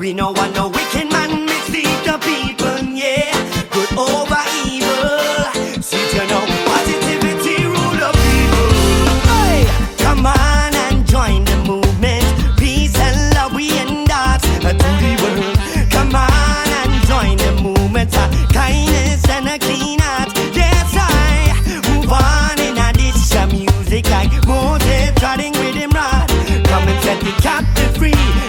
We know I know, wicked man mislead the people, yeah. Good over evil. Since you know, positivity rule of people. Hey, come on and join the movement. Peace and love, we end up to the world. Come on and join the movement. A kindness and a clean heart. Yes, I move on in a dish of music like Moses trotting with him rod. Come and set the captive free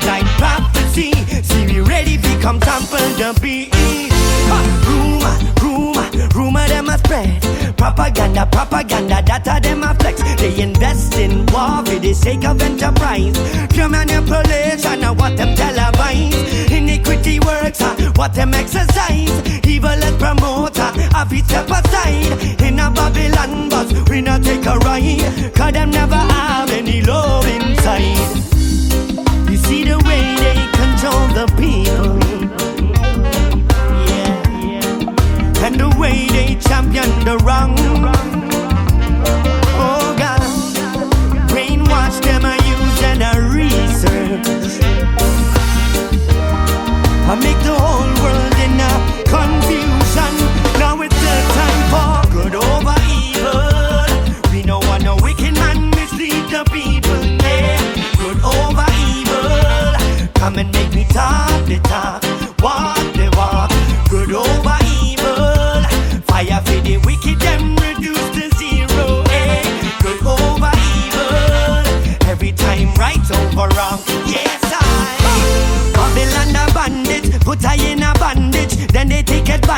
we eat. Ha, rumor, rumor, rumor them a spread. Propaganda, propaganda, data them a flex. They invest in war for the sake of enterprise. Pure manipulation of what them televise. Iniquity works, uh, what them exercise. Evil let promoter, have it step aside.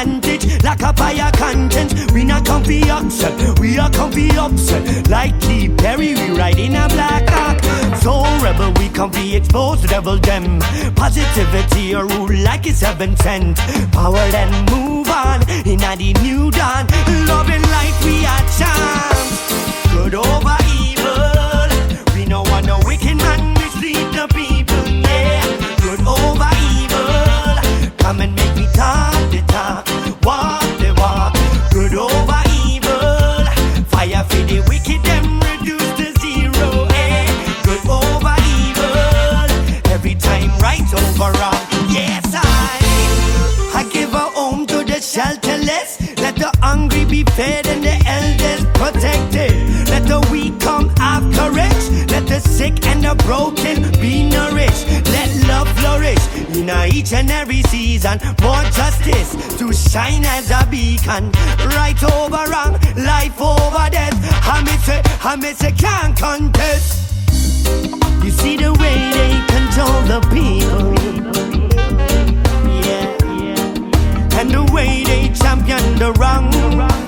Advantage, like a fire conscience. We not come be upset, we are come be upset. Like Lee Perry, we ride in a black hawk. So rebel, we come be exposed, devil them. Positivity a rule like it's heaven sent. Power then move on, in the new dawn. Loving light, we are champs. Good over Every time right over wrong. Yes, I. I give a home to the shelterless. Let the hungry be fed and the elders protected. Let the weak come have courage. Let the sick and the broken be nourished. Let love flourish in each and every season. More justice to shine as a beacon. Right over wrong, life over death. I miss it, I miss it, can't contest. You see the way they control the people. Yeah. And the way they champion the wrong.